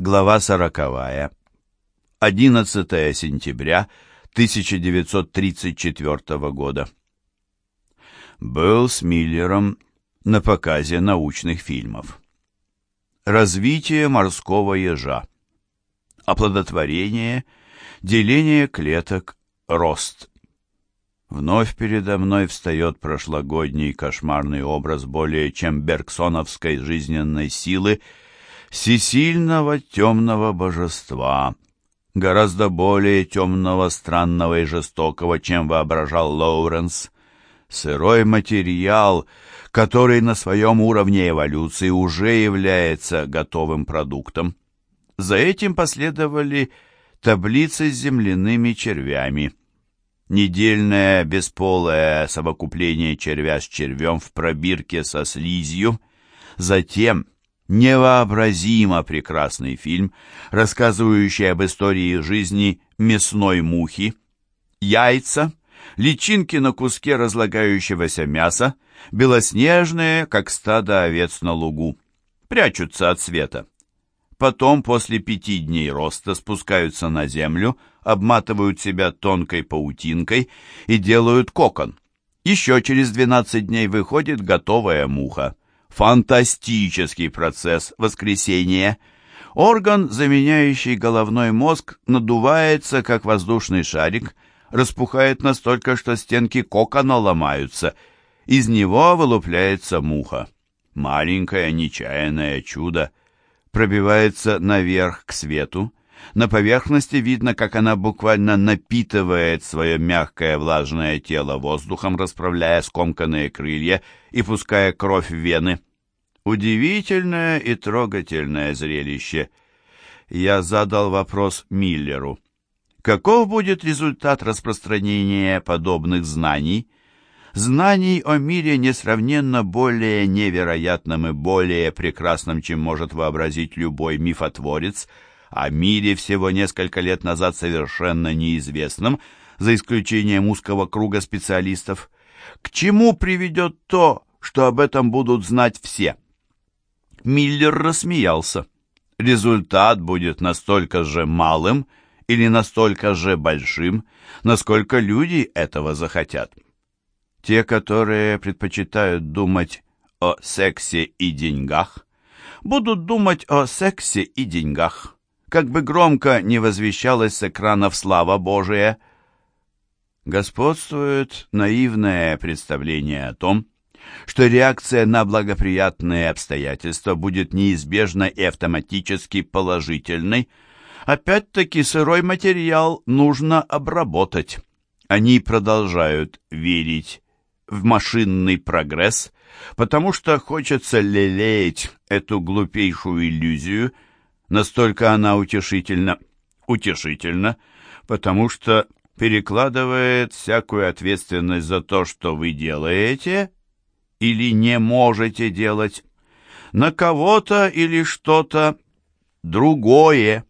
Глава сороковая. 11 сентября 1934 года. Был с Миллером на показе научных фильмов. Развитие морского ежа. Оплодотворение, деление клеток, рост. Вновь передо мной встает прошлогодний кошмарный образ более чем бергсоновской жизненной силы, всесильного темного божества, гораздо более темного, странного и жестокого, чем воображал Лоуренс. Сырой материал, который на своем уровне эволюции уже является готовым продуктом. За этим последовали таблицы с земляными червями. Недельное бесполое совокупление червя с червем в пробирке со слизью. Затем невообразимо прекрасный фильм, рассказывающий об истории жизни мясной мухи. Яйца, личинки на куске разлагающегося мяса, белоснежные, как стадо овец на лугу, прячутся от света. Потом, после пяти дней роста, спускаются на землю, обматывают себя тонкой паутинкой и делают кокон. Еще через 12 дней выходит готовая муха. Фантастический процесс воскресения. Орган, заменяющий головной мозг, надувается, как воздушный шарик, распухает настолько, что стенки кокона ломаются. Из него вылупляется муха. Маленькое нечаянное чудо пробивается наверх к свету. На поверхности видно, как она буквально напитывает свое мягкое влажное тело воздухом, расправляя скомканные крылья и пуская кровь в вены. Удивительное и трогательное зрелище. Я задал вопрос Миллеру. Каков будет результат распространения подобных знаний? знаний о мире несравненно более невероятном и более прекрасном, чем может вообразить любой мифотворец, о мире всего несколько лет назад совершенно неизвестном, за исключением узкого круга специалистов. К чему приведет то, что об этом будут знать все? Миллер рассмеялся. Результат будет настолько же малым или настолько же большим, насколько люди этого захотят. Те, которые предпочитают думать о сексе и деньгах, будут думать о сексе и деньгах, как бы громко не возвещалось с экранов слава Божия. Господствует наивное представление о том, что реакция на благоприятные обстоятельства будет неизбежно и автоматически положительной. Опять-таки сырой материал нужно обработать. Они продолжают верить в машинный прогресс, потому что хочется лелеять эту глупейшую иллюзию, настолько она утешительна. Утешительна, потому что перекладывает всякую ответственность за то, что вы делаете или не можете делать, на кого-то или что-то другое.